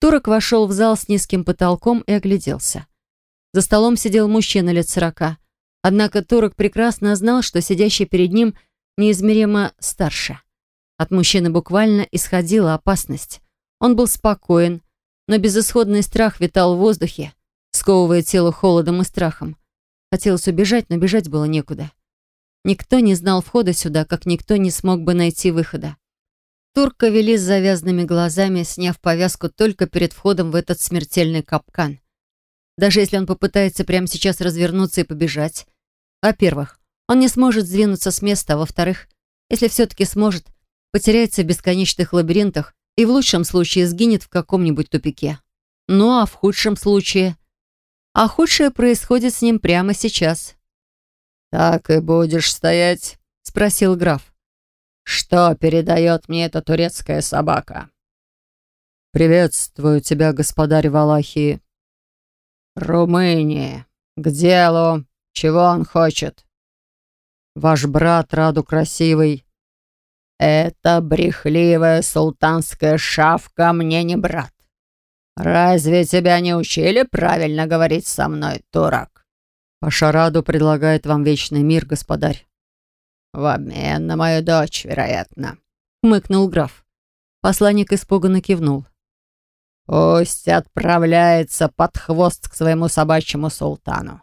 Турок вошел в зал с низким потолком и огляделся. За столом сидел мужчина лет сорока. Однако Турок прекрасно знал, что сидящий перед ним неизмеримо старше. От мужчины буквально исходила опасность. Он был спокоен, но безысходный страх витал в воздухе, сковывая тело холодом и страхом. Хотелось убежать, но бежать было некуда. Никто не знал входа сюда, как никто не смог бы найти выхода. Турка вели с завязанными глазами, сняв повязку только перед входом в этот смертельный капкан. Даже если он попытается прямо сейчас развернуться и побежать. Во-первых, он не сможет сдвинуться с места, а во-вторых, если все-таки сможет, потеряется в бесконечных лабиринтах и в лучшем случае сгинет в каком-нибудь тупике. Ну а в худшем случае... А худшее происходит с ним прямо сейчас. «Так и будешь стоять?» — спросил граф. «Что передает мне эта турецкая собака?» «Приветствую тебя, господарь Валахии». «Румыния. К делу. Чего он хочет?» «Ваш брат Раду Красивый». «Это брехливая султанская шавка мне не брат. Разве тебя не учили правильно говорить со мной, турок?» «Пашараду предлагает вам вечный мир, господарь». «В обмен на мою дочь, вероятно», — хмыкнул граф. Посланник испуганно кивнул. «Пусть отправляется под хвост к своему собачьему султану.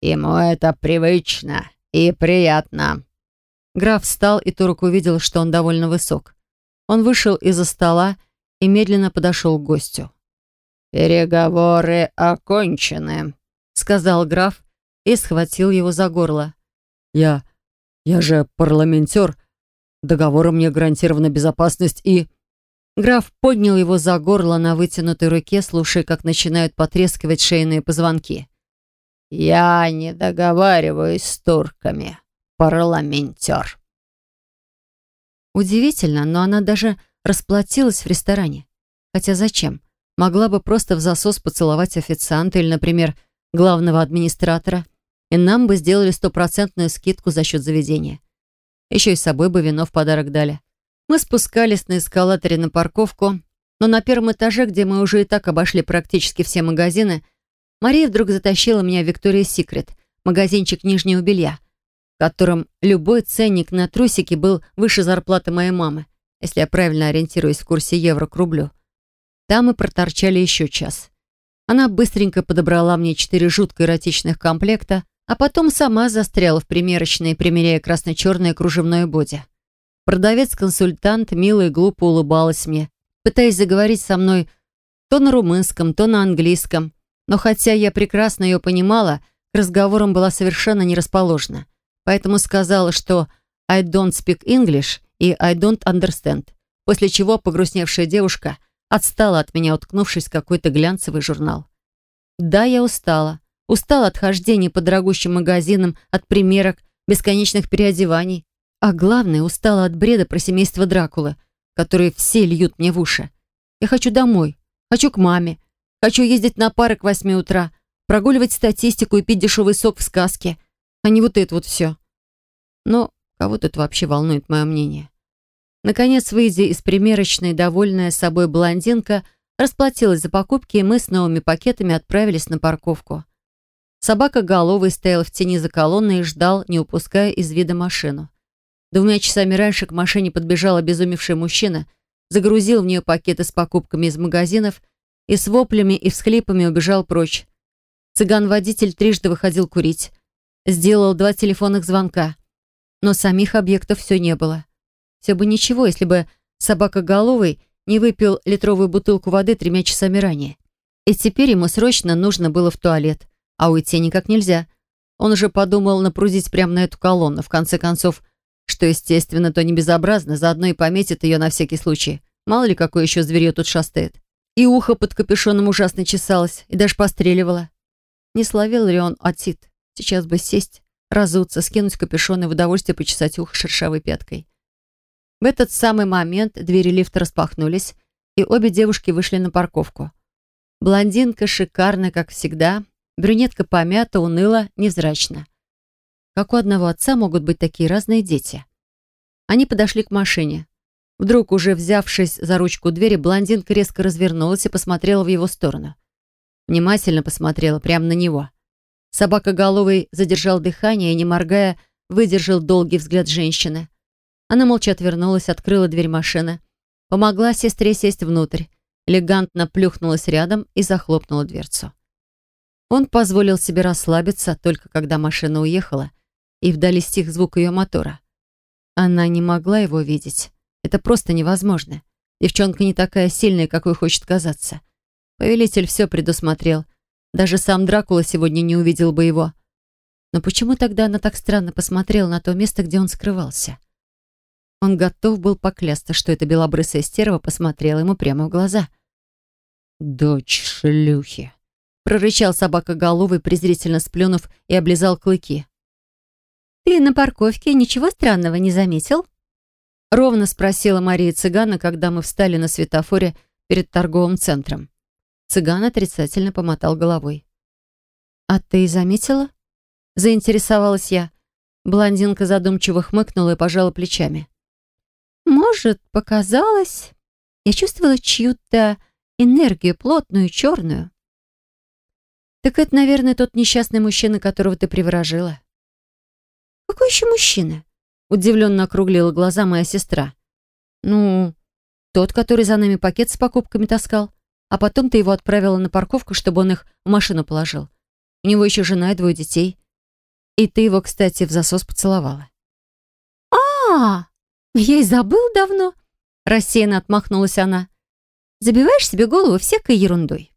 Ему это привычно и приятно». Граф встал, и Турок увидел, что он довольно высок. Он вышел из-за стола и медленно подошел к гостю. «Переговоры окончены», — сказал граф и схватил его за горло. «Я... я же парламентер. Договором мне гарантирована безопасность и...» Граф поднял его за горло на вытянутой руке, слушая, как начинают потрескивать шейные позвонки. «Я не договариваюсь с турками, парламентер». Удивительно, но она даже расплатилась в ресторане. Хотя зачем? Могла бы просто в засос поцеловать официанта или, например, главного администратора – и нам бы сделали стопроцентную скидку за счет заведения. Еще и с собой бы вино в подарок дали. Мы спускались на эскалаторе на парковку, но на первом этаже, где мы уже и так обошли практически все магазины, Мария вдруг затащила меня в Виктория Секрет, магазинчик нижнего белья, в котором любой ценник на трусики был выше зарплаты моей мамы, если я правильно ориентируюсь в курсе евро к рублю. Там мы проторчали еще час. Она быстренько подобрала мне четыре жутко эротичных комплекта, а потом сама застряла в примерочной, примеряя красно-черное кружевное боди. Продавец-консультант мило и глупо улыбалась мне, пытаясь заговорить со мной то на румынском, то на английском. Но хотя я прекрасно ее понимала, к разговорам была совершенно не расположена. Поэтому сказала, что «I don't speak English» и «I don't understand», после чего погрустневшая девушка отстала от меня, уткнувшись в какой-то глянцевый журнал. Да, я устала. Устал от хождения по дорогущим магазинам, от примерок, бесконечных переодеваний. А главное, устала от бреда про семейство Дракулы, которые все льют мне в уши. Я хочу домой, хочу к маме, хочу ездить на пары к восьми утра, прогуливать статистику и пить дешевый сок в сказке, а не вот это вот все. Но кого тут вообще волнует мое мнение? Наконец, выйдя из примерочной, довольная собой блондинка, расплатилась за покупки, и мы с новыми пакетами отправились на парковку. Собака головой стоял в тени за колонной и ждал, не упуская из вида машину. Двумя часами раньше к машине подбежал обезумевший мужчина, загрузил в нее пакеты с покупками из магазинов и с воплями и всхлипами убежал прочь. Цыган-водитель трижды выходил курить. Сделал два телефонных звонка. Но самих объектов все не было. Все бы ничего, если бы собака головой не выпил литровую бутылку воды тремя часами ранее. И теперь ему срочно нужно было в туалет а уйти никак нельзя. Он уже подумал напрузить прямо на эту колонну, в конце концов, что, естественно, то не безобразно, заодно и пометит ее на всякий случай. Мало ли, какое еще зверье тут шастает. И ухо под капюшоном ужасно чесалось, и даже постреливало. Не словил ли он отит? Сейчас бы сесть, разуться, скинуть капюшон и в удовольствие почесать ухо шершавой пяткой. В этот самый момент двери лифта распахнулись, и обе девушки вышли на парковку. Блондинка шикарная, как всегда, Брюнетка помята, уныла, невзрачна. Как у одного отца могут быть такие разные дети? Они подошли к машине. Вдруг, уже взявшись за ручку двери, блондинка резко развернулась и посмотрела в его сторону. Внимательно посмотрела прямо на него. Собака головой задержал дыхание и, не моргая, выдержал долгий взгляд женщины. Она молча отвернулась, открыла дверь машины, помогла сестре сесть внутрь, элегантно плюхнулась рядом и захлопнула дверцу. Он позволил себе расслабиться, только когда машина уехала, и вдали стих звук ее мотора. Она не могла его видеть. Это просто невозможно. Девчонка не такая сильная, какой хочет казаться. Повелитель все предусмотрел. Даже сам Дракула сегодня не увидел бы его. Но почему тогда она так странно посмотрела на то место, где он скрывался? Он готов был поклясться, что эта белобрысая стерва посмотрела ему прямо в глаза. «Дочь шлюхи!» Прорычал собака головой, презрительно сплюнув и облизал клыки. «Ты на парковке ничего странного не заметил?» Ровно спросила Мария Цыгана, когда мы встали на светофоре перед торговым центром. Цыган отрицательно помотал головой. «А ты заметила?» Заинтересовалась я. Блондинка задумчиво хмыкнула и пожала плечами. «Может, показалось. Я чувствовала чью-то энергию плотную, черную. «Так это, наверное, тот несчастный мужчина, которого ты приворожила». «Какой еще мужчина?» Удивленно округлила глаза моя сестра. «Ну, тот, который за нами пакет с покупками таскал, а потом ты его отправила на парковку, чтобы он их в машину положил. У него еще жена и двое детей. И ты его, кстати, в засос поцеловала». «А, я и забыл давно», — рассеянно отмахнулась она. «Забиваешь себе голову всякой ерундой».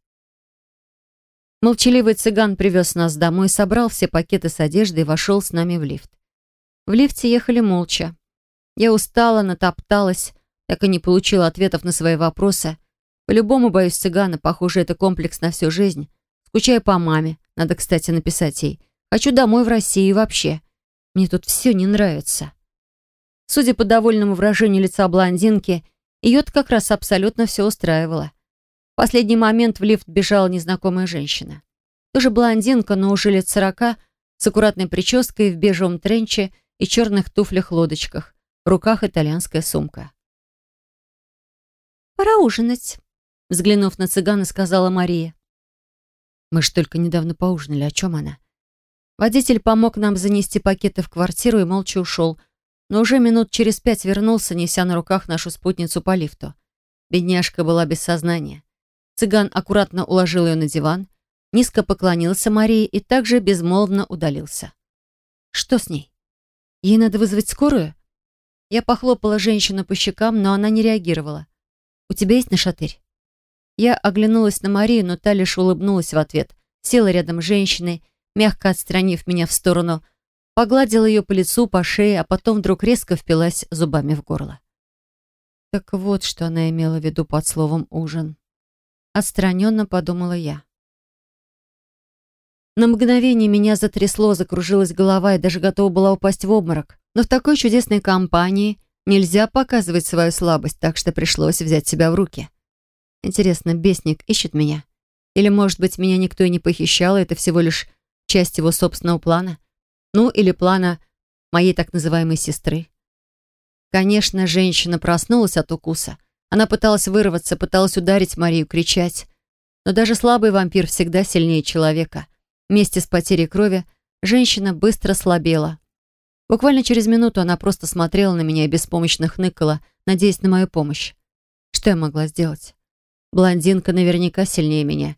Молчаливый цыган привез нас домой, собрал все пакеты с одеждой и вошел с нами в лифт. В лифте ехали молча. Я устала, натопталась, так и не получила ответов на свои вопросы. По-любому боюсь цыгана, похоже, это комплекс на всю жизнь. Скучаю по маме, надо, кстати, написать ей. Хочу домой в Россию вообще. Мне тут все не нравится. Судя по довольному выражению лица блондинки, ее-то как раз абсолютно все устраивало. Последний момент в лифт бежала незнакомая женщина. Тоже блондинка, но уже лет сорока, с аккуратной прической в бежевом тренче и черных туфлях-лодочках. В руках итальянская сумка. «Пора ужинать», — взглянув на цыгана, сказала Мария. «Мы ж только недавно поужинали. О чем она?» Водитель помог нам занести пакеты в квартиру и молча ушел, но уже минут через пять вернулся, неся на руках нашу спутницу по лифту. Бедняжка была без сознания. Цыган аккуратно уложил ее на диван, низко поклонился Марии и также безмолвно удалился. Что с ней? Ей надо вызвать скорую? Я похлопала женщину по щекам, но она не реагировала. «У тебя есть нашатырь?» Я оглянулась на Марию, но та лишь улыбнулась в ответ, села рядом с женщиной, мягко отстранив меня в сторону, погладила ее по лицу, по шее, а потом вдруг резко впилась зубами в горло. Так вот, что она имела в виду под словом «ужин». Отстраненно подумала я. На мгновение меня затрясло, закружилась голова и даже готова была упасть в обморок. Но в такой чудесной компании нельзя показывать свою слабость, так что пришлось взять себя в руки. Интересно, бесник ищет меня? Или, может быть, меня никто и не похищал, и это всего лишь часть его собственного плана? Ну, или плана моей так называемой сестры? Конечно, женщина проснулась от укуса — она пыталась вырваться, пыталась ударить Марию, кричать. Но даже слабый вампир всегда сильнее человека. Вместе с потерей крови женщина быстро слабела. Буквально через минуту она просто смотрела на меня и беспомощно хныкала, надеясь на мою помощь. Что я могла сделать? Блондинка наверняка сильнее меня.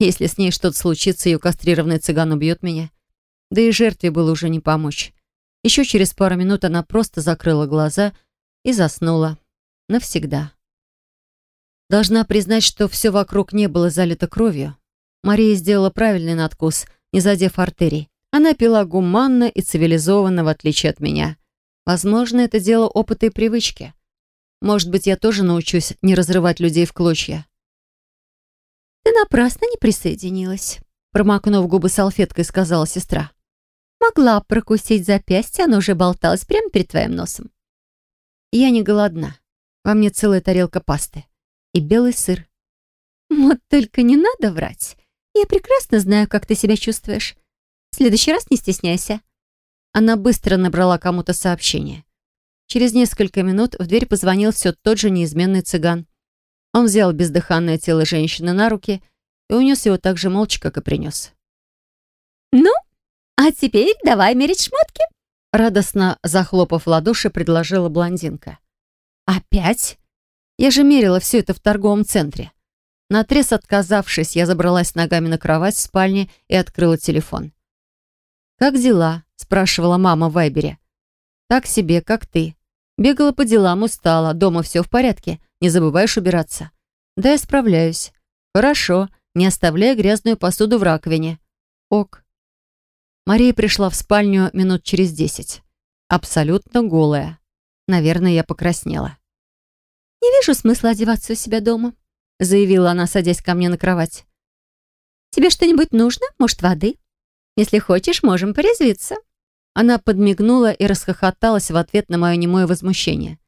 Если с ней что-то случится, ее кастрированный цыган убьет меня. Да и жертве было уже не помочь. Еще через пару минут она просто закрыла глаза и заснула. Навсегда. Должна признать, что все вокруг не было залито кровью. Мария сделала правильный надкус, не задев артерий. Она пила гуманно и цивилизованно, в отличие от меня. Возможно, это дело опыта и привычки. Может быть, я тоже научусь не разрывать людей в клочья. «Ты напрасно не присоединилась», промокнув губы салфеткой, сказала сестра. «Могла прокусить запястье, оно уже болталось прямо перед твоим носом». «Я не голодна. Во мне целая тарелка пасты и белый сыр. «Вот только не надо врать. Я прекрасно знаю, как ты себя чувствуешь. В следующий раз не стесняйся». Она быстро набрала кому-то сообщение. Через несколько минут в дверь позвонил все тот же неизменный цыган. Он взял бездыханное тело женщины на руки и унес его так же молча, как и принес. «Ну, а теперь давай мерить шмотки», радостно захлопав ладоши, предложила блондинка. «Опять? Я же мерила все это в торговом центре». Наотрез отказавшись, я забралась ногами на кровать в спальне и открыла телефон. «Как дела?» — спрашивала мама в Вайбере. «Так себе, как ты. Бегала по делам, устала. Дома все в порядке. Не забываешь убираться?» «Да, я справляюсь». «Хорошо, не оставляя грязную посуду в раковине». «Ок». Мария пришла в спальню минут через десять. Абсолютно голая. Наверное, я покраснела. «Не вижу смысла одеваться у себя дома», заявила она, садясь ко мне на кровать. «Тебе что-нибудь нужно? Может, воды? Если хочешь, можем порезвиться». Она подмигнула и расхохоталась в ответ на мое немое возмущение.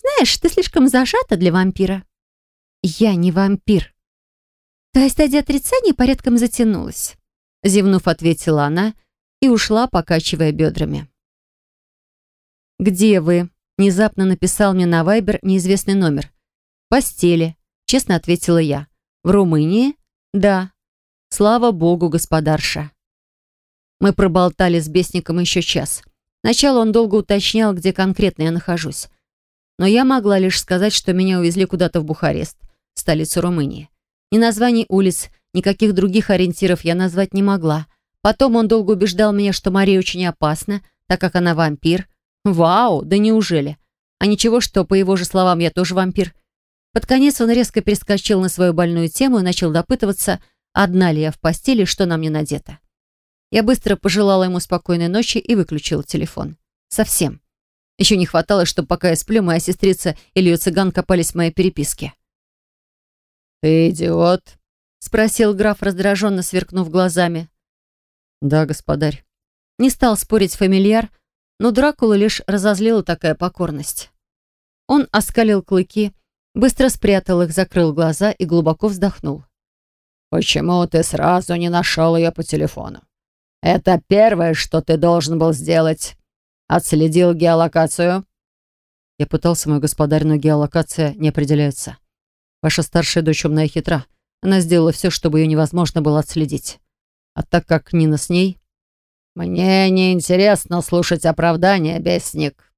«Знаешь, ты слишком зажата для вампира». «Я не вампир». Есть стадия отрицания порядком затянулась. Зевнув, ответила она и ушла, покачивая бедрами. «Где вы?» — внезапно написал мне на Вайбер неизвестный номер. «В постели», — честно ответила я. «В Румынии?» «Да». «Слава богу, господарша». Мы проболтали с бесником еще час. Сначала он долго уточнял, где конкретно я нахожусь. Но я могла лишь сказать, что меня увезли куда-то в Бухарест, столицу Румынии. Ни названий улиц, Никаких других ориентиров я назвать не могла. Потом он долго убеждал меня, что Мария очень опасна, так как она вампир. Вау, да неужели? А ничего, что, по его же словам, я тоже вампир. Под конец он резко перескочил на свою больную тему и начал допытываться, одна ли я в постели, что на мне надето. Я быстро пожелала ему спокойной ночи и выключила телефон. Совсем. Еще не хватало, чтобы пока я сплю, моя сестрица или ее цыган копались в моей переписке. «Ты идиот», спросил граф, раздраженно сверкнув глазами. «Да, господарь». Не стал спорить фамильяр, но Дракула лишь разозлила такая покорность. Он оскалил клыки, быстро спрятал их, закрыл глаза и глубоко вздохнул. «Почему ты сразу не нашел ее по телефону? Это первое, что ты должен был сделать. Отследил геолокацию?» Я пытался, мой господарь, но геолокация не определяется. Ваша старшая дочь умная и хитра. Она сделала все, чтобы ее невозможно было отследить. А так как Нина с ней... «Мне не интересно слушать оправдания, бесник».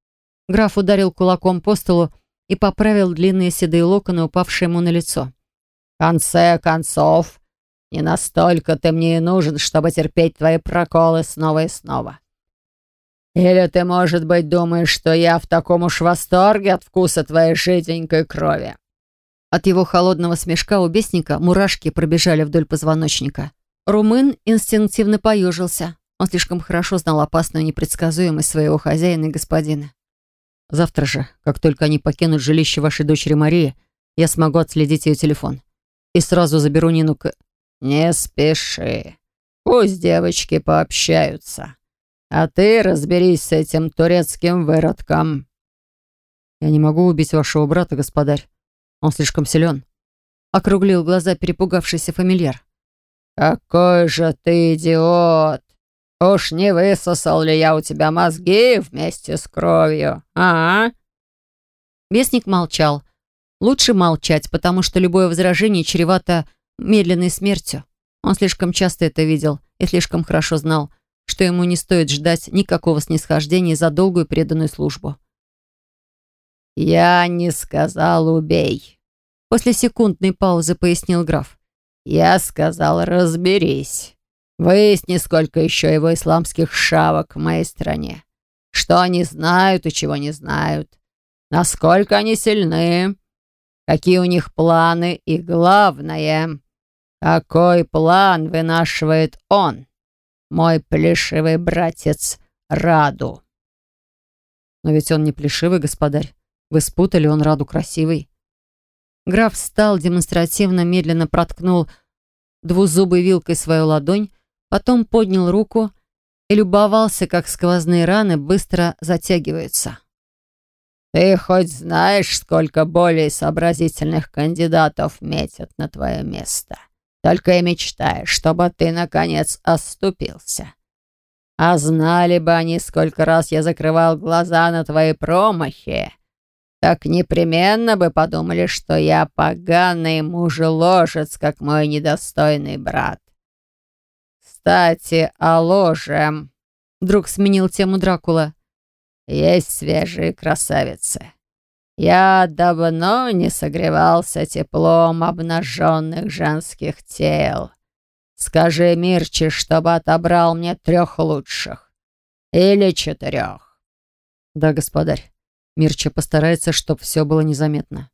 Граф ударил кулаком по столу и поправил длинные седые локоны, упавшие ему на лицо. «В конце концов, не настолько ты мне и нужен, чтобы терпеть твои проколы снова и снова. Или ты, может быть, думаешь, что я в таком уж восторге от вкуса твоей жиденькой крови?» От его холодного смешка у бесника мурашки пробежали вдоль позвоночника. Румын инстинктивно поежился. Он слишком хорошо знал опасную непредсказуемость своего хозяина и господина. «Завтра же, как только они покинут жилище вашей дочери Марии, я смогу отследить ее телефон. И сразу заберу Нину к...» «Не спеши. Пусть девочки пообщаются. А ты разберись с этим турецким выродком». «Я не могу убить вашего брата, господарь. Он слишком силен. Округлил глаза перепугавшийся фамильяр. «Какой же ты идиот! Уж не высосал ли я у тебя мозги вместе с кровью, а?» Бесник молчал. Лучше молчать, потому что любое возражение чревато медленной смертью. Он слишком часто это видел и слишком хорошо знал, что ему не стоит ждать никакого снисхождения за долгую преданную службу. «Я не сказал убей», — после секундной паузы пояснил граф. «Я сказал разберись. Выясни, сколько еще его исламских шавок в моей стране. Что они знают и чего не знают. Насколько они сильны. Какие у них планы и, главное, какой план вынашивает он, мой плешивый братец Раду». «Но ведь он не плешивый, господарь. Вы спутали, он Раду красивый. Граф встал, демонстративно медленно проткнул двузубой вилкой свою ладонь, потом поднял руку и любовался, как сквозные раны быстро затягиваются. «Ты хоть знаешь, сколько более сообразительных кандидатов метят на твое место? Только и мечтаешь, чтобы ты, наконец, оступился. А знали бы они, сколько раз я закрывал глаза на твои промахи, так непременно бы подумали, что я поганый мужеложец, как мой недостойный брат. Кстати, о ложе. Вдруг сменил тему Дракула. Есть свежие красавицы. Я давно не согревался теплом обнаженных женских тел. Скажи Мирчи, чтобы отобрал мне трех лучших. Или четырех. Да, господарь. Мирча постарается, чтобы все было незаметно.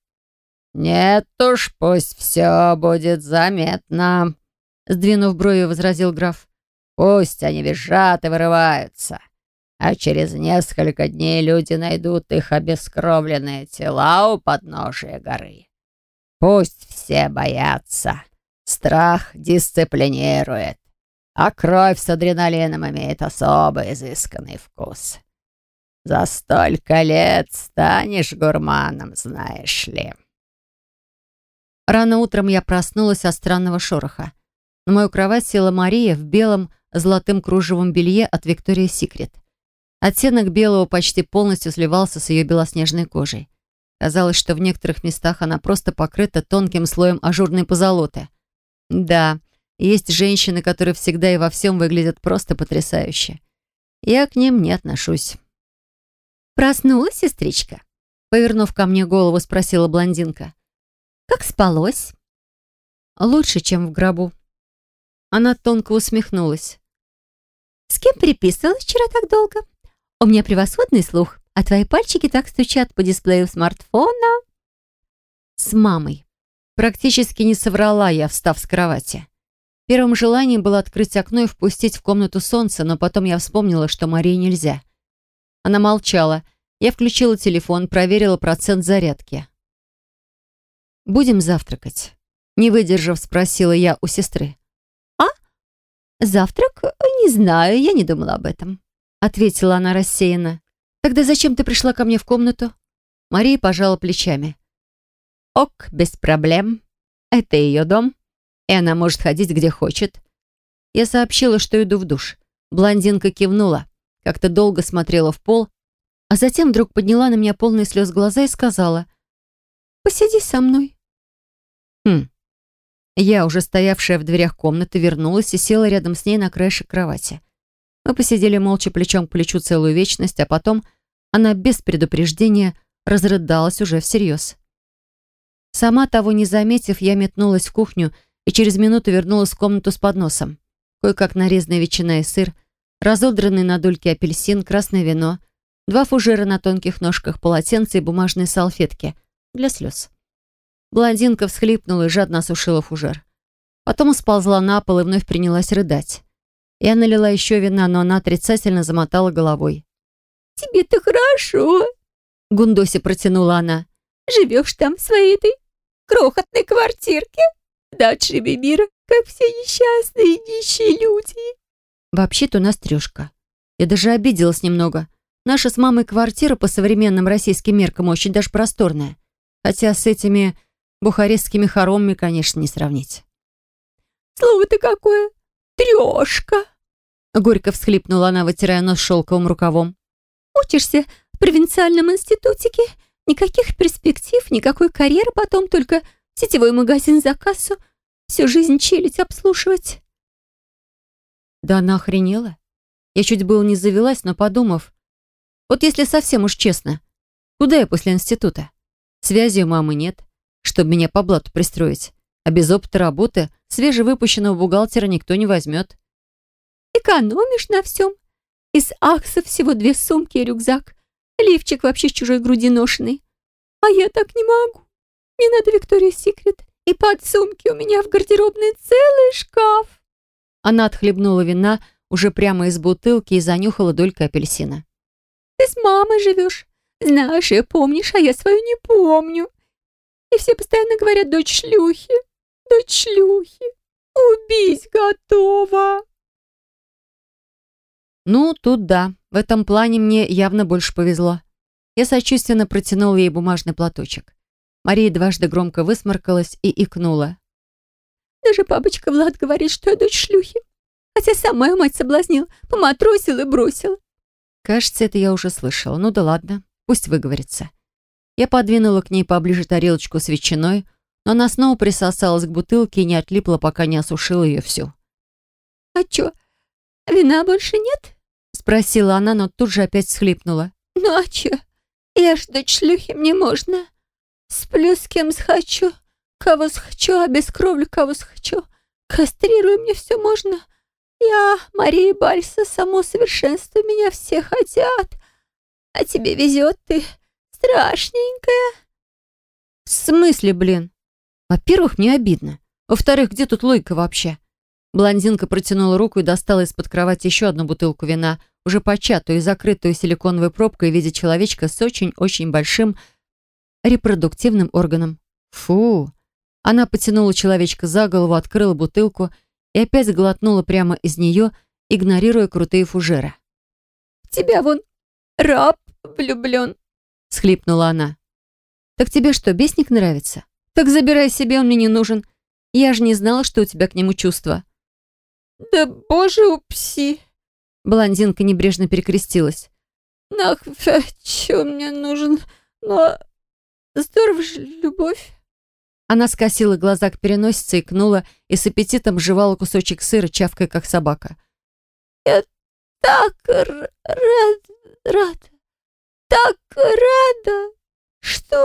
«Нет уж, пусть все будет заметно», — сдвинув брови, возразил граф. «Пусть они визжат и вырываются, а через несколько дней люди найдут их обескровленные тела у подножия горы. Пусть все боятся. Страх дисциплинирует, а кровь с адреналином имеет особо изысканный вкус». За столько лет станешь гурманом, знаешь ли. Рано утром я проснулась от странного шороха. На мою кровать села Мария в белом золотым кружевом белье от Виктория Секрет. Оттенок белого почти полностью сливался с ее белоснежной кожей. Казалось, что в некоторых местах она просто покрыта тонким слоем ажурной позолоты. Да, есть женщины, которые всегда и во всем выглядят просто потрясающе. Я к ним не отношусь. «Проснулась, сестричка?» Повернув ко мне голову, спросила блондинка. «Как спалось?» «Лучше, чем в гробу». Она тонко усмехнулась. «С кем переписывалась вчера так долго? У меня превосходный слух, а твои пальчики так стучат по дисплею смартфона». «С мамой». Практически не соврала я, встав с кровати. Первым желанием было открыть окно и впустить в комнату солнце, но потом я вспомнила, что Марии нельзя. Она молчала. Я включила телефон, проверила процент зарядки. «Будем завтракать?» Не выдержав, спросила я у сестры. «А? Завтрак? Не знаю, я не думала об этом», ответила она рассеянно. «Тогда зачем ты пришла ко мне в комнату?» Мария пожала плечами. «Ок, без проблем. Это ее дом, и она может ходить где хочет». Я сообщила, что иду в душ. Блондинка кивнула как-то долго смотрела в пол, а затем вдруг подняла на меня полные слез глаза и сказала «Посиди со мной». Хм. Я, уже стоявшая в дверях комнаты, вернулась и села рядом с ней на краешек кровати. Мы посидели молча плечом к плечу целую вечность, а потом она без предупреждения разрыдалась уже всерьез. Сама того не заметив, я метнулась в кухню и через минуту вернулась в комнату с подносом. Кое-как нарезанная ветчина и сыр — разодранный на дольки апельсин, красное вино, два фужера на тонких ножках, полотенца и бумажные салфетки для слез. Блондинка всхлипнула и жадно осушила фужер. Потом сползла на пол и вновь принялась рыдать. Я налила еще вина, но она отрицательно замотала головой. «Тебе-то хорошо!» Гундоси протянула она. «Живешь там в своей этой крохотной квартирке? Да отшиби мира, как все несчастные нищие люди!» Вообще-то у нас трешка. Я даже обиделась немного. Наша с мамой квартира по современным российским меркам очень даже просторная. Хотя с этими бухарестскими хоромами, конечно, не сравнить. «Слово-то какое! Трешка!» Горько всхлипнула она, вытирая нос шелковым рукавом. «Учишься в провинциальном институтике? Никаких перспектив, никакой карьеры, потом только сетевой магазин за кассу. Всю жизнь челядь обслушивать». Да она охренела. Я чуть было не завелась, но подумав, вот если совсем уж честно, куда я после института? Связи у мамы нет, чтобы меня по блату пристроить. А без опыта работы свежевыпущенного бухгалтера никто не возьмет. Экономишь на всем. Из аксов всего две сумки и рюкзак. Лифчик вообще с чужой груди ношенный. А я так не могу. Мне надо Виктория Секрет. И под сумки у меня в гардеробной целый шкаф. Она отхлебнула вина уже прямо из бутылки и занюхала долькой апельсина. «Ты с мамой живешь. Знаешь, я помнишь, а я свою не помню. И все постоянно говорят «дочь шлюхи, дочь шлюхи, убить готова». Ну, тут да, в этом плане мне явно больше повезло. Я сочувственно протянула ей бумажный платочек. Мария дважды громко высморкалась и икнула. Даже бабочка Влад говорит, что я дочь шлюхи. Хотя сам мою мать соблазнил, поматросил и бросил. Кажется, это я уже слышала. Ну да ладно, пусть выговорится. Я подвинула к ней поближе тарелочку с ветчиной, но она снова присосалась к бутылке и не отлипла, пока не осушила ее всю. «А чё, вина больше нет?» Спросила она, но тут же опять всхлипнула. «Ну а чё, я ж дочь шлюхи, мне можно. Сплю с кем схочу, кого схочу, обескровлю кого схочу. Кастрирую мне все можно. Я, Мария Бальса, само совершенство, меня все хотят. А тебе везет, ты страшненькая». «В смысле, блин? Во-первых, мне обидно. Во-вторых, где тут логика вообще?» Блондинка протянула руку и достала из-под кровати еще одну бутылку вина, уже початую и закрытую силиконовой пробкой в виде человечка с очень-очень большим репродуктивным органом. Фу! Она потянула человечка за голову, открыла бутылку и опять глотнула прямо из нее, игнорируя крутые фужеры. тебя вон раб влюблен», — схлипнула она. «Так тебе что, бесник нравится? Так забирай себе, он мне не нужен. Я же не знала, что у тебя к нему чувства». «Да боже упси!» Блондинка небрежно перекрестилась. «Нах, чё мне нужен? Но здорово же любовь!» Она скосила глаза к переносице, икнула и с аппетитом жевала кусочек сыра, чавкая, как собака. «Я так рад, рад, так рада, что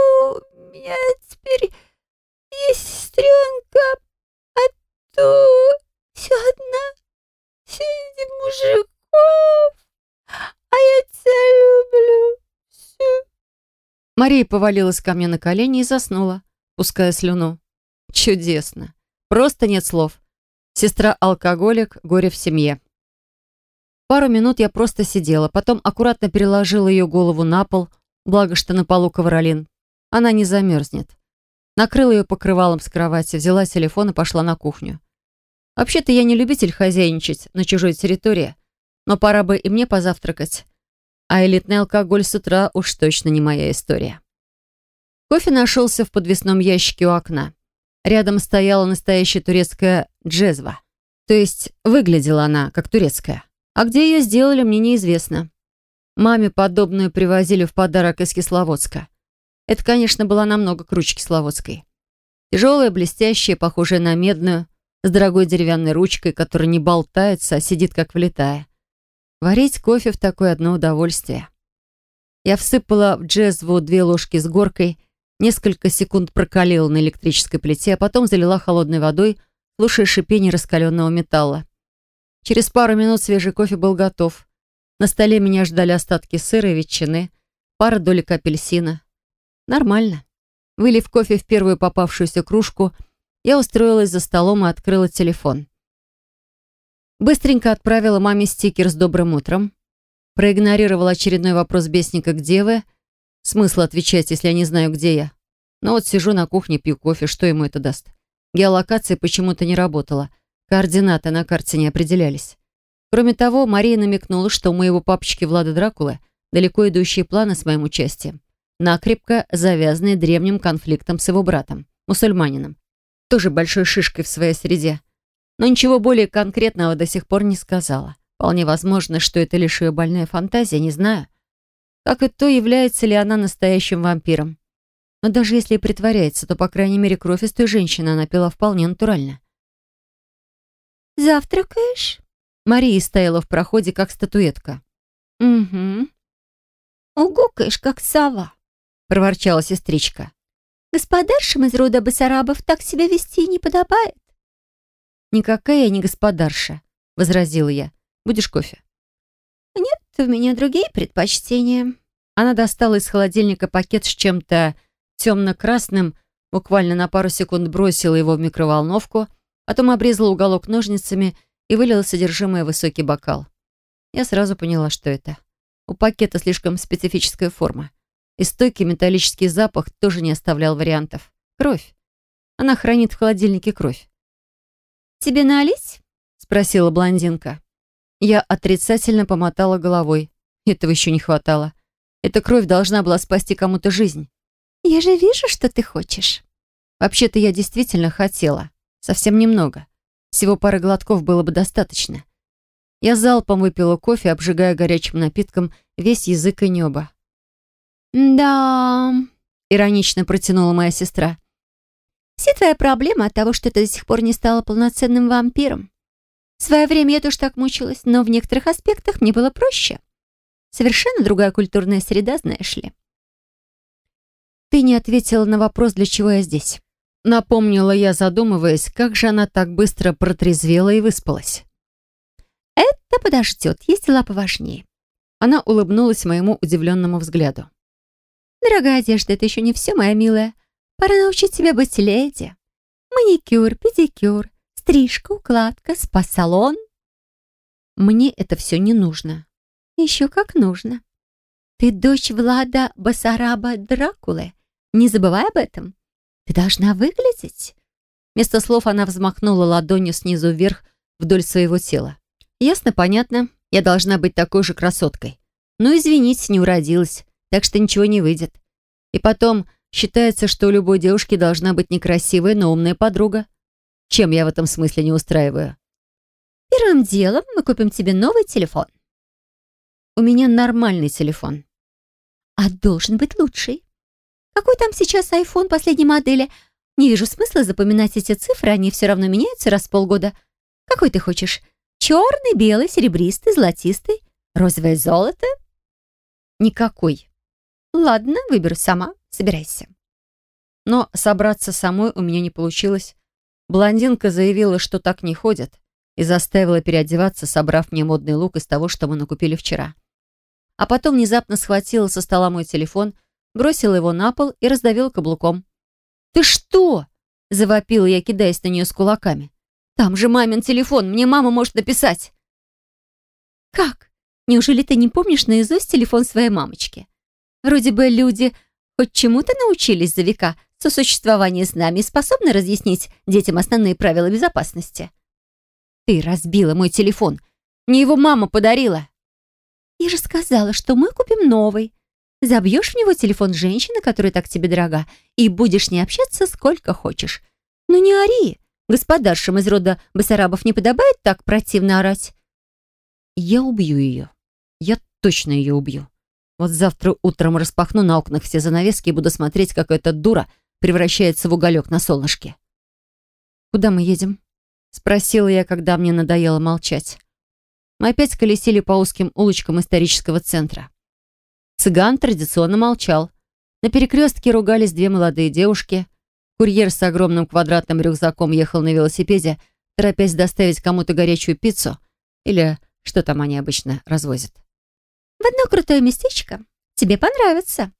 у меня теперь есть сестренка, а то все одна среди мужиков, а я тебя люблю всю. Мария повалилась ко мне на колени и заснула, пуская слюну. Чудесно. Просто нет слов. Сестра-алкоголик, горе в семье. Пару минут я просто сидела, потом аккуратно переложила ее голову на пол, благо что на полу ковролин. Она не замерзнет. Накрыла ее покрывалом с кровати, взяла телефон и пошла на кухню. Вообще-то я не любитель хозяйничать на чужой территории, но пора бы и мне позавтракать. А элитный алкоголь с утра уж точно не моя история. Кофе нашелся в подвесном ящике у окна. Рядом стояла настоящая турецкая джезва. То есть выглядела она как турецкая. А где ее сделали, мне неизвестно. Маме подобную привозили в подарок из Кисловодска. Это, конечно, была намного круче Кисловодской. Тяжелая, блестящая, похожая на медную, с дорогой деревянной ручкой, которая не болтается, а сидит как влетая. Варить кофе в такое одно удовольствие. Я всыпала в джезву две ложки с горкой, несколько секунд прокалила на электрической плите, а потом залила холодной водой, слушая шипение раскаленного металла. Через пару минут свежий кофе был готов. На столе меня ждали остатки сыра и ветчины, пара долек апельсина. Нормально. Вылив кофе в первую попавшуюся кружку, я устроилась за столом и открыла телефон. Быстренько отправила маме стикер с «Добрым утром». Проигнорировала очередной вопрос бесника «Где вы?». Смысл отвечать, если я не знаю, где я. Но вот сижу на кухне, пью кофе, что ему это даст? Геолокация почему-то не работала. Координаты на карте не определялись. Кроме того, Мария намекнула, что у моего папочки Влада Дракулы далеко идущие планы с моим участием. Накрепко завязанные древним конфликтом с его братом, мусульманином тоже большой шишкой в своей среде. Но ничего более конкретного до сих пор не сказала. Вполне возможно, что это лишь ее больная фантазия, не знаю. Как и то, является ли она настоящим вампиром. Но даже если и притворяется, то, по крайней мере, кровь из той женщины она пила вполне натурально. «Завтракаешь?» Мария стояла в проходе, как статуэтка. «Угу». «Угукаешь, как сова», — проворчала сестричка. Господаршам из рода Басарабов так себя вести не подобает. «Никакая я не господарша», — возразила я. «Будешь кофе?» «Нет, у меня другие предпочтения». Она достала из холодильника пакет с чем-то темно-красным, буквально на пару секунд бросила его в микроволновку, потом обрезала уголок ножницами и вылила содержимое в высокий бокал. Я сразу поняла, что это. У пакета слишком специфическая форма. И стойкий металлический запах тоже не оставлял вариантов. Кровь. Она хранит в холодильнике кровь. «Тебе налить?» — спросила блондинка. Я отрицательно помотала головой. Этого еще не хватало. Эта кровь должна была спасти кому-то жизнь. «Я же вижу, что ты хочешь». Вообще-то я действительно хотела. Совсем немного. Всего пары глотков было бы достаточно. Я залпом выпила кофе, обжигая горячим напитком весь язык и небо. «Да...» — иронично протянула моя сестра. «Все твоя проблема от того, что ты до сих пор не стала полноценным вампиром. В свое время я тоже так мучилась, но в некоторых аспектах мне было проще. Совершенно другая культурная среда, знаешь ли». «Ты не ответила на вопрос, для чего я здесь». Напомнила я, задумываясь, как же она так быстро протрезвела и выспалась. «Это подождет, есть дела поважнее». Она улыбнулась моему удивленному взгляду. «Дорогая одежда, это еще не все, моя милая. Пора научить тебя быть леди. Маникюр, педикюр, стрижка, укладка, спа-салон». «Мне это все не нужно». «Еще как нужно. Ты дочь Влада Басараба Дракулы. Не забывай об этом. Ты должна выглядеть». Вместо слов она взмахнула ладонью снизу вверх вдоль своего тела. «Ясно, понятно. Я должна быть такой же красоткой. Но, извините, не уродилась, так что ничего не выйдет. И потом, считается, что у любой девушки должна быть некрасивая, но умная подруга. Чем я в этом смысле не устраиваю?» «Первым делом мы купим тебе новый телефон». «У меня нормальный телефон». «А должен быть лучший. Какой там сейчас iPhone последней модели? Не вижу смысла запоминать эти цифры, они все равно меняются раз в полгода. Какой ты хочешь? Черный, белый, серебристый, золотистый, розовое золото? Никакой. Ладно, выберу сама. Собирайся. Но собраться самой у меня не получилось. Блондинка заявила, что так не ходят, и заставила переодеваться, собрав мне модный лук из того, что мы накупили вчера. А потом внезапно схватила со стола мой телефон — бросила его на пол и раздавила каблуком. «Ты что?» — завопила я, кидаясь на нее с кулаками. «Там же мамин телефон, мне мама может написать». «Как? Неужели ты не помнишь наизусть телефон своей мамочки? Вроде бы люди хоть чему-то научились за века сосуществования с нами и способны разъяснить детям основные правила безопасности». «Ты разбила мой телефон. Мне его мама подарила». «Я же сказала, что мы купим новый. Забьешь в него телефон женщины, которая так тебе дорога, и будешь не общаться сколько хочешь. Ну не ори. Господаршам из рода Басарабов не подобает так противно орать. Я убью ее. Я точно ее убью. Вот завтра утром распахну на окнах все занавески и буду смотреть, как эта дура превращается в уголек на солнышке. «Куда мы едем?» — спросила я, когда мне надоело молчать. Мы опять колесили по узким улочкам исторического центра. Цыган традиционно молчал. На перекрестке ругались две молодые девушки. Курьер с огромным квадратным рюкзаком ехал на велосипеде, торопясь доставить кому-то горячую пиццу или что там они обычно развозят. «В одно крутое местечко. Тебе понравится».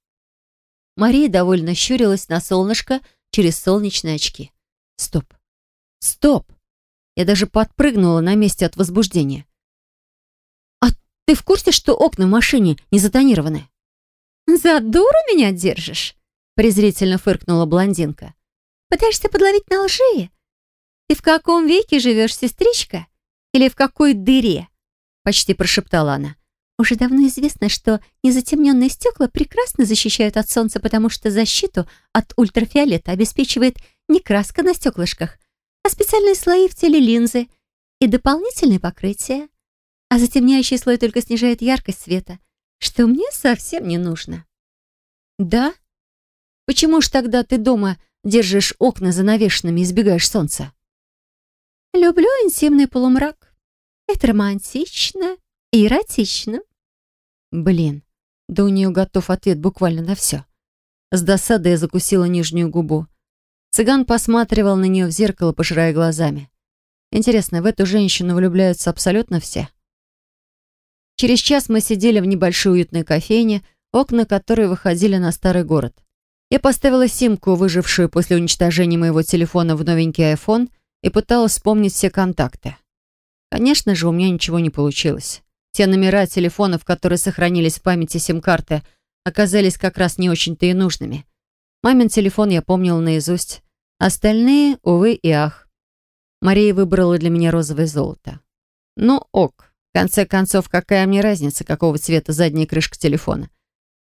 Мария довольно щурилась на солнышко через солнечные очки. «Стоп! Стоп!» Я даже подпрыгнула на месте от возбуждения. «А ты в курсе, что окна в машине не затонированы?» «За дуру меня держишь?» презрительно фыркнула блондинка. «Пытаешься подловить на лжи? Ты в каком веке живешь, сестричка? Или в какой дыре?» почти прошептала она. «Уже давно известно, что незатемненные стекла прекрасно защищают от солнца, потому что защиту от ультрафиолета обеспечивает не краска на стеклышках, а специальные слои в теле линзы и дополнительное покрытие. А затемняющий слой только снижает яркость света, что мне совсем не нужно. Да? Почему ж тогда ты дома держишь окна занавешенными и избегаешь солнца? Люблю интимный полумрак. Это романтично и эротично. Блин, да у нее готов ответ буквально на все. С досадой я закусила нижнюю губу. Цыган посматривал на нее в зеркало, пожирая глазами. Интересно, в эту женщину влюбляются абсолютно все? Через час мы сидели в небольшой уютной кофейне, окна которой выходили на старый город. Я поставила симку, выжившую после уничтожения моего телефона в новенький iPhone, и пыталась вспомнить все контакты. Конечно же, у меня ничего не получилось. Те номера телефонов, которые сохранились в памяти сим-карты, оказались как раз не очень-то и нужными. Мамин телефон я помнила наизусть. Остальные, увы и ах. Мария выбрала для меня розовое золото. Ну ок конце концов, какая мне разница, какого цвета задняя крышка телефона?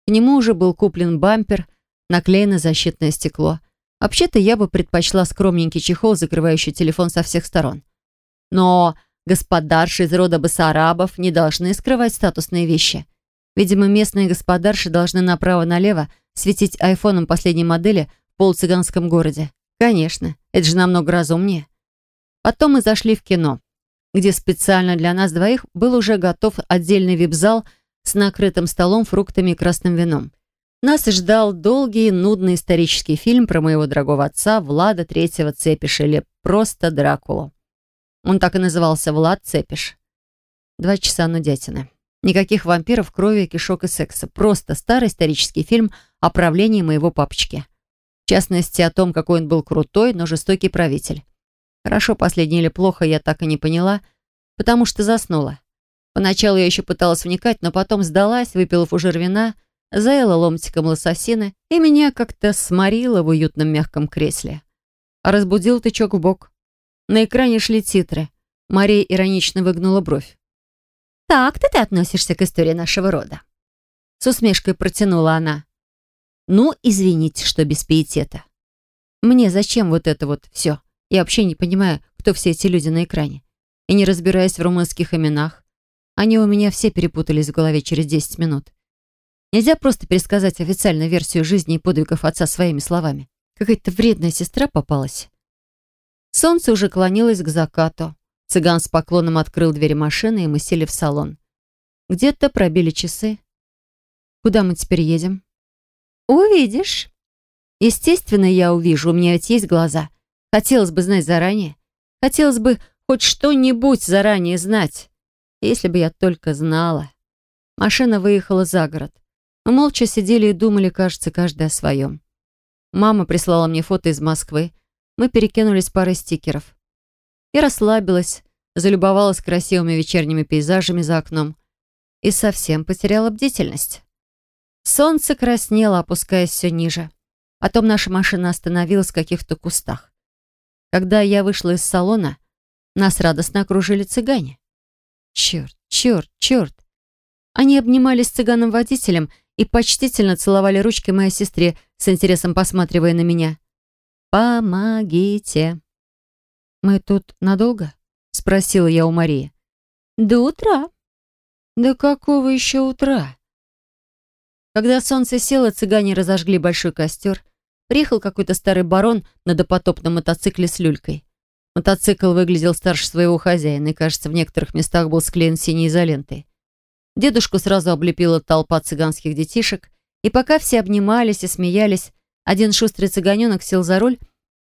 К нему уже был куплен бампер, наклеено защитное стекло. Вообще-то я бы предпочла скромненький чехол, закрывающий телефон со всех сторон. Но господарши из рода Басарабов не должны скрывать статусные вещи. Видимо, местные господарши должны направо-налево светить айфоном последней модели в полуцыганском городе. Конечно, это же намного разумнее. Потом мы зашли в кино, где специально для нас двоих был уже готов отдельный вип-зал с накрытым столом, фруктами и красным вином. Нас ждал долгий, нудный исторический фильм про моего дорогого отца Влада Третьего Цепиша или просто Дракулу. Он так и назывался Влад Цепиш. Два часа нудятины. Никаких вампиров, крови, кишок и секса. Просто старый исторический фильм о правлении моего папочки. В частности, о том, какой он был крутой, но жестокий правитель. Хорошо последнее или плохо, я так и не поняла, потому что заснула. Поначалу я еще пыталась вникать, но потом сдалась, выпила фужер вина, заела ломтиком лососины и меня как-то сморило в уютном мягком кресле. А разбудил тычок в бок. На экране шли титры. Мария иронично выгнула бровь. Так-то ты относишься к истории нашего рода. С усмешкой протянула она. Ну, извините, что без пиетета. Мне зачем вот это вот все? Я вообще не понимаю, кто все эти люди на экране. И не разбираясь в румынских именах. Они у меня все перепутались в голове через 10 минут. Нельзя просто пересказать официальную версию жизни и подвигов отца своими словами. Какая-то вредная сестра попалась. Солнце уже клонилось к закату. Цыган с поклоном открыл двери машины, и мы сели в салон. Где-то пробили часы. Куда мы теперь едем? Увидишь. Естественно, я увижу, у меня ведь есть глаза. Хотелось бы знать заранее. Хотелось бы хоть что-нибудь заранее знать. Если бы я только знала. Машина выехала за город. Мы молча сидели и думали, кажется, каждый о своем. Мама прислала мне фото из Москвы. Мы перекинулись парой стикеров. Я расслабилась, залюбовалась красивыми вечерними пейзажами за окном и совсем потеряла бдительность. Солнце краснело, опускаясь все ниже. Потом наша машина остановилась в каких-то кустах. Когда я вышла из салона, нас радостно окружили цыгане. Черт, черт, черт. Они обнимались с цыганом-водителем и почтительно целовали ручки моей сестре, с интересом посматривая на меня. «Помогите!» «Мы тут надолго?» — спросила я у Марии. «До утра». «До какого еще утра?» Когда солнце село, цыгане разожгли большой костер. Приехал какой-то старый барон на допотопном мотоцикле с люлькой. Мотоцикл выглядел старше своего хозяина и, кажется, в некоторых местах был склеен синей изолентой. Дедушку сразу облепила толпа цыганских детишек, и пока все обнимались и смеялись, один шустрый цыганенок сел за руль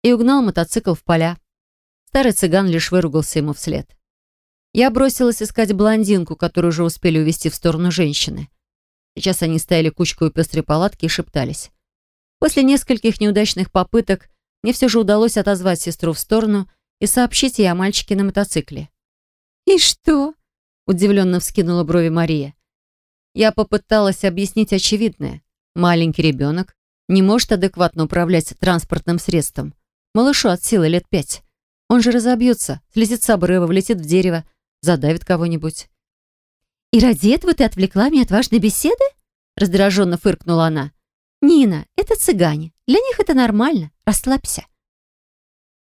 и угнал мотоцикл в поля. Старый цыган лишь выругался ему вслед. Я бросилась искать блондинку, которую уже успели увести в сторону женщины. Сейчас они стояли кучкой у пестрой палатки и шептались. После нескольких неудачных попыток мне все же удалось отозвать сестру в сторону и сообщить ей о мальчике на мотоцикле. «И что?» — удивленно вскинула брови Мария. Я попыталась объяснить очевидное. Маленький ребенок не может адекватно управлять транспортным средством. Малышу от силы лет пять. Он же разобьется, слезет с обрыва, влетит в дерево, задавит кого-нибудь. «И ради этого ты отвлекла меня от важной беседы?» Раздраженно фыркнула она. «Нина, это цыгане. Для них это нормально. Расслабься».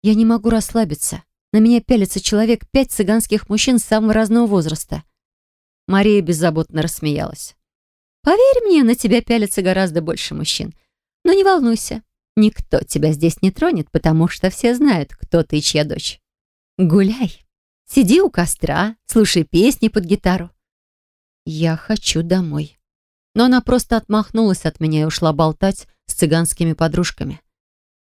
Я не могу расслабиться. На меня пялится человек пять цыганских мужчин самого разного возраста. Мария беззаботно рассмеялась. «Поверь мне, на тебя пялится гораздо больше мужчин. Но не волнуйся, Никто тебя здесь не тронет, потому что все знают, кто ты и чья дочь. Гуляй. Сиди у костра, слушай песни под гитару. Я хочу домой. Но она просто отмахнулась от меня и ушла болтать с цыганскими подружками.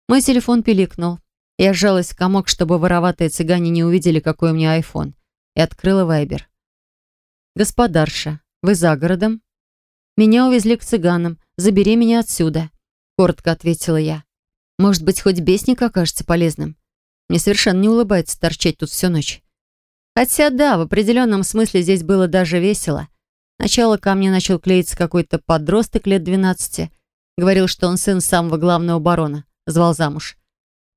Мой телефон пиликнул. Я сжалась в комок, чтобы вороватые цыгане не увидели, какой у меня айфон, и открыла вайбер. «Господарша, вы за городом?» «Меня увезли к цыганам. Забери меня отсюда». Коротко ответила я. Может быть, хоть бесник окажется полезным. Мне совершенно не улыбается торчать тут всю ночь. Хотя да, в определенном смысле здесь было даже весело. Сначала ко мне начал клеиться какой-то подросток лет 12. Говорил, что он сын самого главного барона. Звал замуж.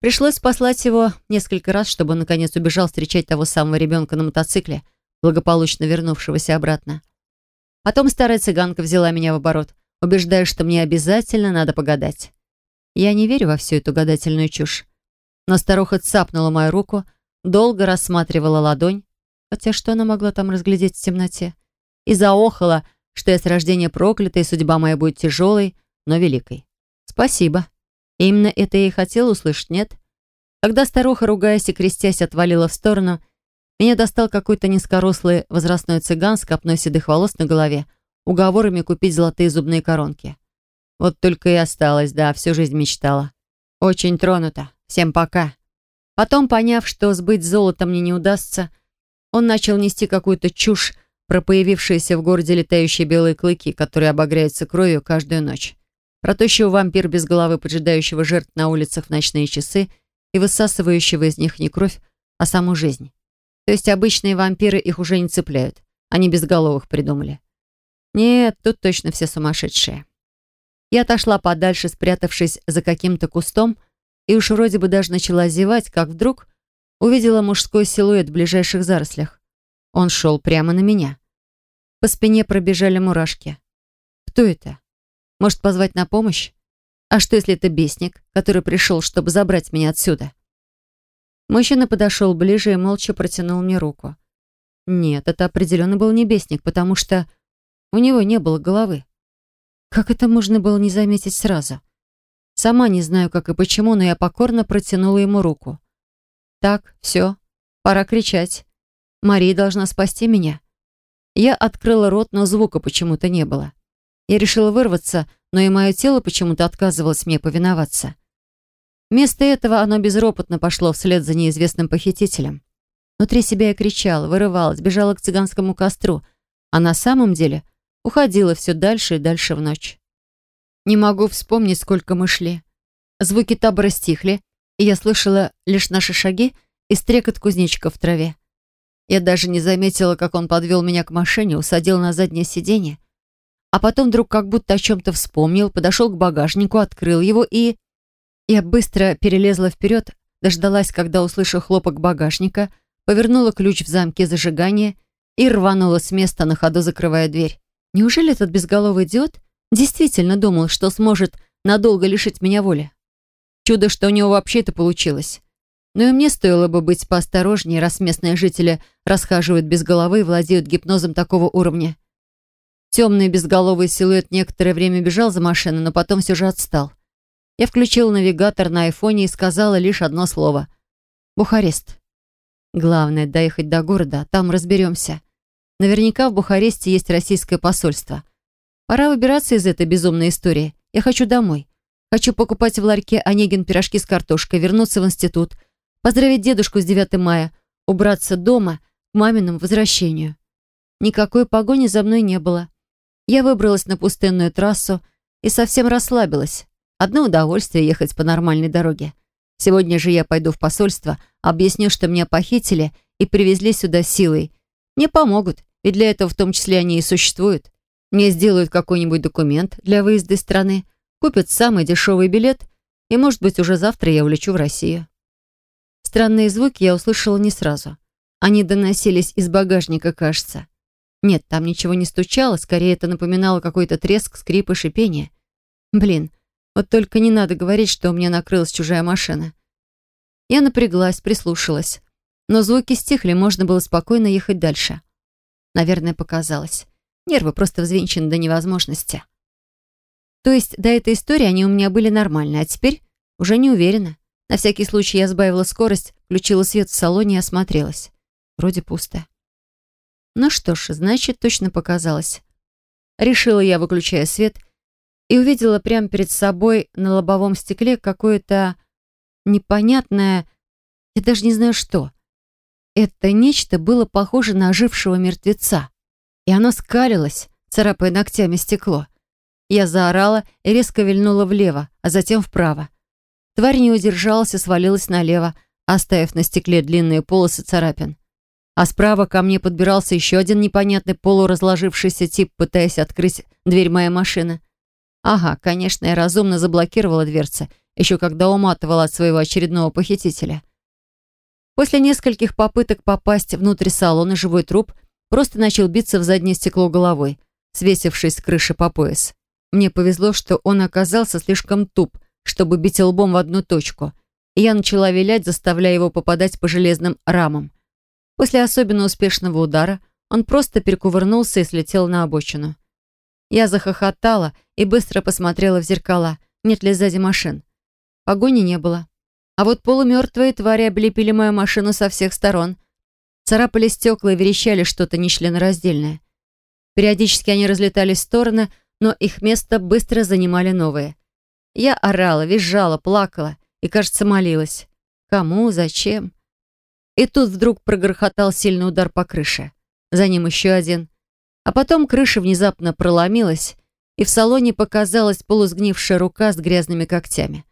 Пришлось послать его несколько раз, чтобы он наконец убежал встречать того самого ребенка на мотоцикле, благополучно вернувшегося обратно. Потом старая цыганка взяла меня в оборот убеждая, что мне обязательно надо погадать. Я не верю во всю эту гадательную чушь. Но старуха цапнула мою руку, долго рассматривала ладонь, Хотя что она могла там разглядеть в темноте? И заохала, что я с рождения проклята, и судьба моя будет тяжелой, но великой. Спасибо. именно это я и хотела услышать, нет? Когда старуха, ругаясь и крестясь, отвалила в сторону, меня достал какой-то низкорослый возрастной цыган с копной седых волос на голове, уговорами купить золотые зубные коронки. Вот только и осталось, да, всю жизнь мечтала. Очень тронута. Всем пока. Потом, поняв, что сбыть золото мне не удастся, он начал нести какую-то чушь про появившиеся в городе летающие белые клыки, которые обогряются кровью каждую ночь. Про тощего вампир без головы, поджидающего жертв на улицах в ночные часы и высасывающего из них не кровь, а саму жизнь. То есть обычные вампиры их уже не цепляют. Они безголовых придумали. Нет, тут точно все сумасшедшие. Я отошла подальше, спрятавшись за каким-то кустом, и уж вроде бы даже начала зевать, как вдруг увидела мужской силуэт в ближайших зарослях. Он шел прямо на меня. По спине пробежали мурашки. Кто это? Может, позвать на помощь? А что, если это бесник, который пришел, чтобы забрать меня отсюда? Мужчина подошел ближе и молча протянул мне руку. Нет, это определенно был не бесник, потому что у него не было головы. Как это можно было не заметить сразу? Сама не знаю, как и почему, но я покорно протянула ему руку. Так, все, пора кричать. Мария должна спасти меня. Я открыла рот, но звука почему-то не было. Я решила вырваться, но и мое тело почему-то отказывалось мне повиноваться. Вместо этого оно безропотно пошло вслед за неизвестным похитителем. Внутри себя я кричала, вырывалась, бежала к цыганскому костру, а на самом деле уходила все дальше и дальше в ночь. Не могу вспомнить, сколько мы шли. Звуки табора стихли, и я слышала лишь наши шаги и стрекот кузнечика в траве. Я даже не заметила, как он подвел меня к машине, усадил на заднее сиденье, а потом вдруг как будто о чем-то вспомнил, подошел к багажнику, открыл его и... Я быстро перелезла вперед, дождалась, когда услышу хлопок багажника, повернула ключ в замке зажигания и рванула с места, на ходу закрывая дверь. Неужели этот безголовый идиот действительно думал, что сможет надолго лишить меня воли? Чудо, что у него вообще это получилось. Но и мне стоило бы быть поосторожнее, раз местные жители расхаживают без головы и владеют гипнозом такого уровня. Темный безголовый силуэт некоторое время бежал за машиной, но потом все же отстал. Я включила навигатор на айфоне и сказала лишь одно слово. «Бухарест». Главное, доехать до города, там разберемся. Наверняка в Бухаресте есть российское посольство. Пора выбираться из этой безумной истории. Я хочу домой. Хочу покупать в ларьке Онегин пирожки с картошкой, вернуться в институт, поздравить дедушку с 9 мая, убраться дома к маминому возвращению. Никакой погони за мной не было. Я выбралась на пустынную трассу и совсем расслабилась. Одно удовольствие ехать по нормальной дороге. Сегодня же я пойду в посольство, объясню, что меня похитили и привезли сюда силой. Мне помогут, и для этого в том числе они и существуют. Мне сделают какой-нибудь документ для выезда из страны, купят самый дешевый билет, и, может быть, уже завтра я улечу в Россию. Странные звуки я услышала не сразу. Они доносились из багажника, кажется. Нет, там ничего не стучало, скорее это напоминало какой-то треск, скрип и шипение. Блин, вот только не надо говорить, что у меня накрылась чужая машина. Я напряглась, прислушалась. Но звуки стихли, можно было спокойно ехать дальше. Наверное, показалось. Нервы просто взвинчены до невозможности. То есть до этой истории они у меня были нормальные, а теперь уже не уверена. На всякий случай я сбавила скорость, включила свет в салоне и осмотрелась. Вроде пусто. Ну что ж, значит, точно показалось. Решила я, выключая свет, и увидела прямо перед собой на лобовом стекле какое-то непонятное, я даже не знаю что. Это нечто было похоже на ожившего мертвеца, и оно скалилось, царапая ногтями стекло. Я заорала и резко вильнула влево, а затем вправо. Тварь не удержалась и свалилась налево, оставив на стекле длинные полосы царапин. А справа ко мне подбирался еще один непонятный полуразложившийся тип, пытаясь открыть дверь моей машины. Ага, конечно, я разумно заблокировала дверцы, еще когда уматывала от своего очередного похитителя. После нескольких попыток попасть внутрь салона живой труп просто начал биться в заднее стекло головой, свесившись с крыши по пояс. Мне повезло, что он оказался слишком туп, чтобы бить лбом в одну точку, и я начала вилять, заставляя его попадать по железным рамам. После особенно успешного удара он просто перекувырнулся и слетел на обочину. Я захохотала и быстро посмотрела в зеркала, нет ли сзади машин. Погони не было. А вот полумертвые твари облепили мою машину со всех сторон. Царапали стекла и верещали что-то нечленораздельное. Периодически они разлетались в стороны, но их место быстро занимали новые. Я орала, визжала, плакала и, кажется, молилась. Кому? Зачем? И тут вдруг прогрохотал сильный удар по крыше. За ним еще один. А потом крыша внезапно проломилась, и в салоне показалась полусгнившая рука с грязными когтями.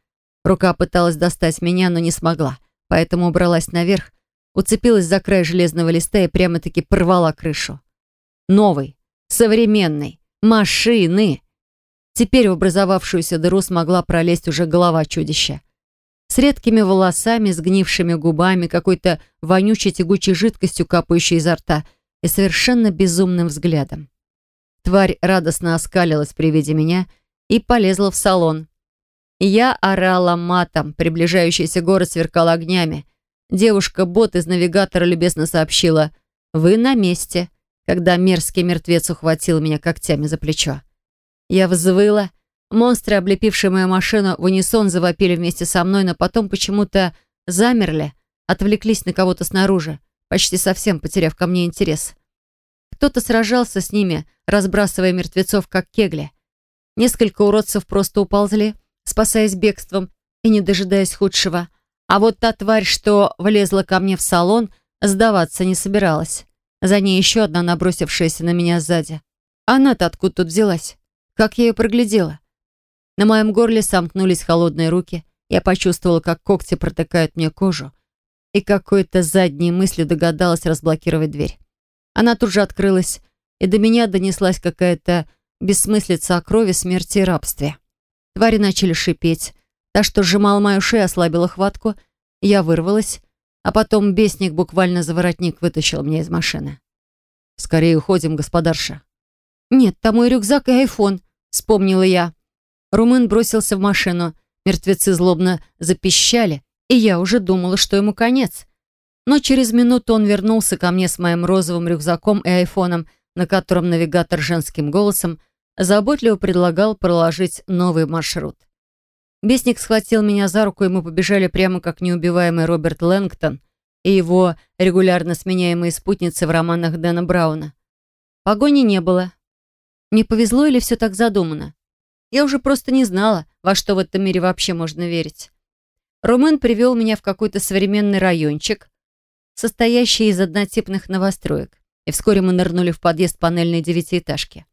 Рука пыталась достать меня, но не смогла, поэтому убралась наверх, уцепилась за край железного листа и прямо-таки порвала крышу. Новый, современный, машины. Теперь в образовавшуюся дыру смогла пролезть уже голова чудища с редкими волосами, сгнившими губами, какой-то вонючей тягучей жидкостью, капающей изо рта, и совершенно безумным взглядом. Тварь радостно оскалилась при виде меня и полезла в салон. Я орала матом, приближающийся город сверкал огнями. Девушка-бот из навигатора любезно сообщила «Вы на месте», когда мерзкий мертвец ухватил меня когтями за плечо. Я взвыла Монстры, облепившие мою машину, в унисон завопили вместе со мной, но потом почему-то замерли, отвлеклись на кого-то снаружи, почти совсем потеряв ко мне интерес. Кто-то сражался с ними, разбрасывая мертвецов, как кегли. Несколько уродцев просто уползли, спасаясь бегством и не дожидаясь худшего. А вот та тварь, что влезла ко мне в салон, сдаваться не собиралась. За ней еще одна набросившаяся на меня сзади. Она-то откуда тут взялась? Как я ее проглядела? На моем горле сомкнулись холодные руки. Я почувствовала, как когти протыкают мне кожу. И какой-то задней мыслью догадалась разблокировать дверь. Она тут же открылась, и до меня донеслась какая-то бессмыслица о крови, смерти и рабстве. Твари начали шипеть. Та, что сжимала мою шею, ослабила хватку. Я вырвалась, а потом бесник буквально за воротник вытащил меня из машины. «Скорее уходим, господарша». «Нет, там мой рюкзак и айфон», — вспомнила я. Румын бросился в машину. Мертвецы злобно запищали, и я уже думала, что ему конец. Но через минуту он вернулся ко мне с моим розовым рюкзаком и айфоном, на котором навигатор женским голосом заботливо предлагал проложить новый маршрут. Бесник схватил меня за руку, и мы побежали прямо как неубиваемый Роберт Лэнгтон и его регулярно сменяемые спутницы в романах Дэна Брауна. Погони не было. Мне повезло или все так задумано? Я уже просто не знала, во что в этом мире вообще можно верить. Румын привел меня в какой-то современный райончик, состоящий из однотипных новостроек, и вскоре мы нырнули в подъезд панельной девятиэтажки.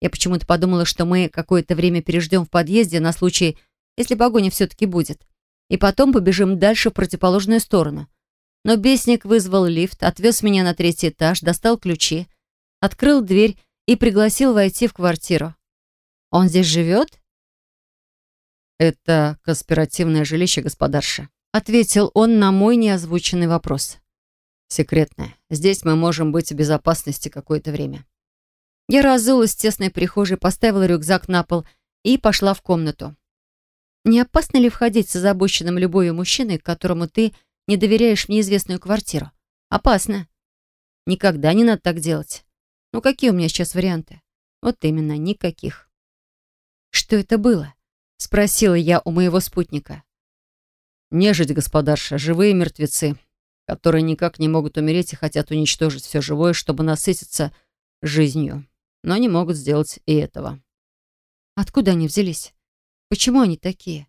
Я почему-то подумала, что мы какое-то время переждем в подъезде на случай, если погоня все-таки будет, и потом побежим дальше в противоположную сторону. Но бесник вызвал лифт, отвез меня на третий этаж, достал ключи, открыл дверь и пригласил войти в квартиру. Он здесь живет?» «Это конспиративное жилище, господарша», ответил он на мой неозвученный вопрос. «Секретное. Здесь мы можем быть в безопасности какое-то время». Я разулась в тесной прихожей, поставила рюкзак на пол и пошла в комнату. Не опасно ли входить с озабоченным любовью мужчиной, которому ты не доверяешь в неизвестную квартиру? Опасно. Никогда не надо так делать. Ну, какие у меня сейчас варианты? Вот именно, никаких. «Что это было?» — спросила я у моего спутника. «Нежить, господарша, живые мертвецы, которые никак не могут умереть и хотят уничтожить все живое, чтобы насытиться жизнью, но не могут сделать и этого». «Откуда они взялись? Почему они такие?»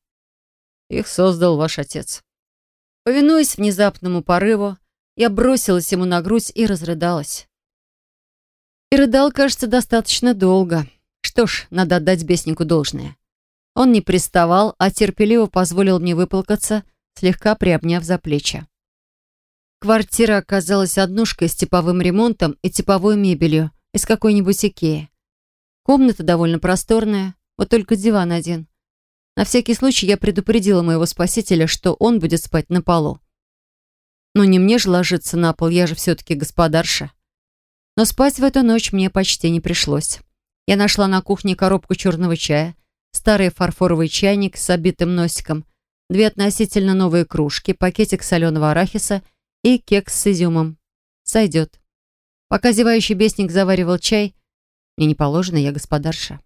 «Их создал ваш отец». Повинуясь внезапному порыву, я бросилась ему на грудь и разрыдалась. И рыдал, кажется, достаточно долго. Что ж, надо отдать беснику должное. Он не приставал, а терпеливо позволил мне выплакаться, слегка приобняв за плечи. Квартира оказалась однушкой с типовым ремонтом и типовой мебелью из какой-нибудь Икеи. Комната довольно просторная, вот только диван один. На всякий случай я предупредила моего спасителя, что он будет спать на полу. Но не мне же ложиться на пол, я же все-таки господарша. Но спать в эту ночь мне почти не пришлось. Я нашла на кухне коробку черного чая, старый фарфоровый чайник с обитым носиком, две относительно новые кружки, пакетик соленого арахиса и кекс с изюмом. Сойдет. Пока зевающий бесник заваривал чай, мне не положено, я господарша.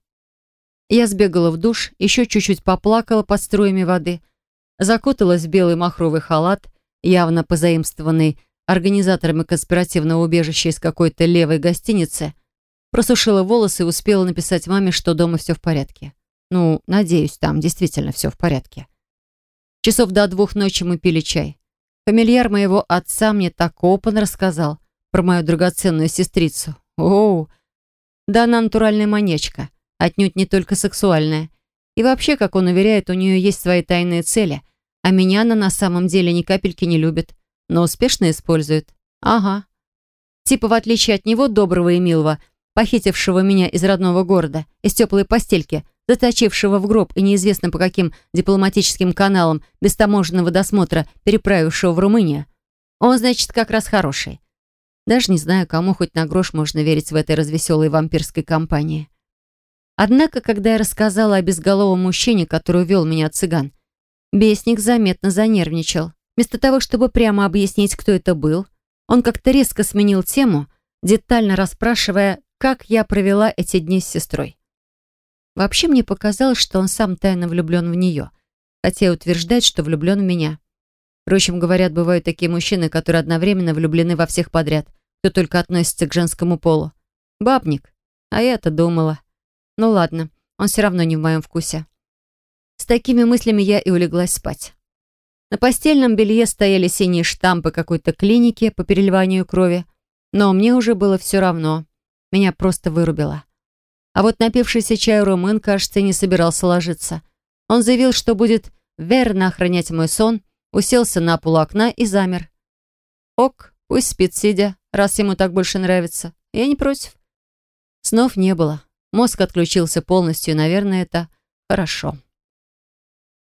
Я сбегала в душ, еще чуть-чуть поплакала под струями воды, закуталась в белый махровый халат, явно позаимствованный организаторами конспиративного убежища из какой-то левой гостиницы, просушила волосы и успела написать маме, что дома все в порядке. Ну, надеюсь, там действительно все в порядке. Часов до двух ночи мы пили чай. Фамильяр моего отца мне так опан рассказал про мою драгоценную сестрицу. Оу, да она натуральная манечка, отнюдь не только сексуальная. И вообще, как он уверяет, у нее есть свои тайные цели, а меня она на самом деле ни капельки не любит, но успешно использует. Ага. Типа, в отличие от него, доброго и милого, похитившего меня из родного города, из теплой постельки, заточившего в гроб и неизвестно по каким дипломатическим каналам без таможенного досмотра переправившего в Румынию. Он, значит, как раз хороший. Даже не знаю, кому хоть на грош можно верить в этой развеселой вампирской компании. Однако, когда я рассказала о безголовом мужчине, который увел меня от цыган, бесник заметно занервничал. Вместо того, чтобы прямо объяснить, кто это был, он как-то резко сменил тему, детально расспрашивая, как я провела эти дни с сестрой. Вообще мне показалось, что он сам тайно влюблен в нее, хотя и утверждает, что влюблен в меня. Впрочем, говорят, бывают такие мужчины, которые одновременно влюблены во всех подряд, кто только относится к женскому полу. Бабник. А я-то думала. Ну ладно, он все равно не в моем вкусе. С такими мыслями я и улеглась спать. На постельном белье стояли синие штампы какой-то клиники по переливанию крови, но мне уже было все равно. Меня просто вырубило. А вот напившийся чай румын, кажется, не собирался ложиться. Он заявил, что будет верно охранять мой сон, уселся на полу окна и замер. Ок, пусть спит сидя, раз ему так больше нравится. Я не против. Снов не было. Мозг отключился полностью, наверное, это хорошо.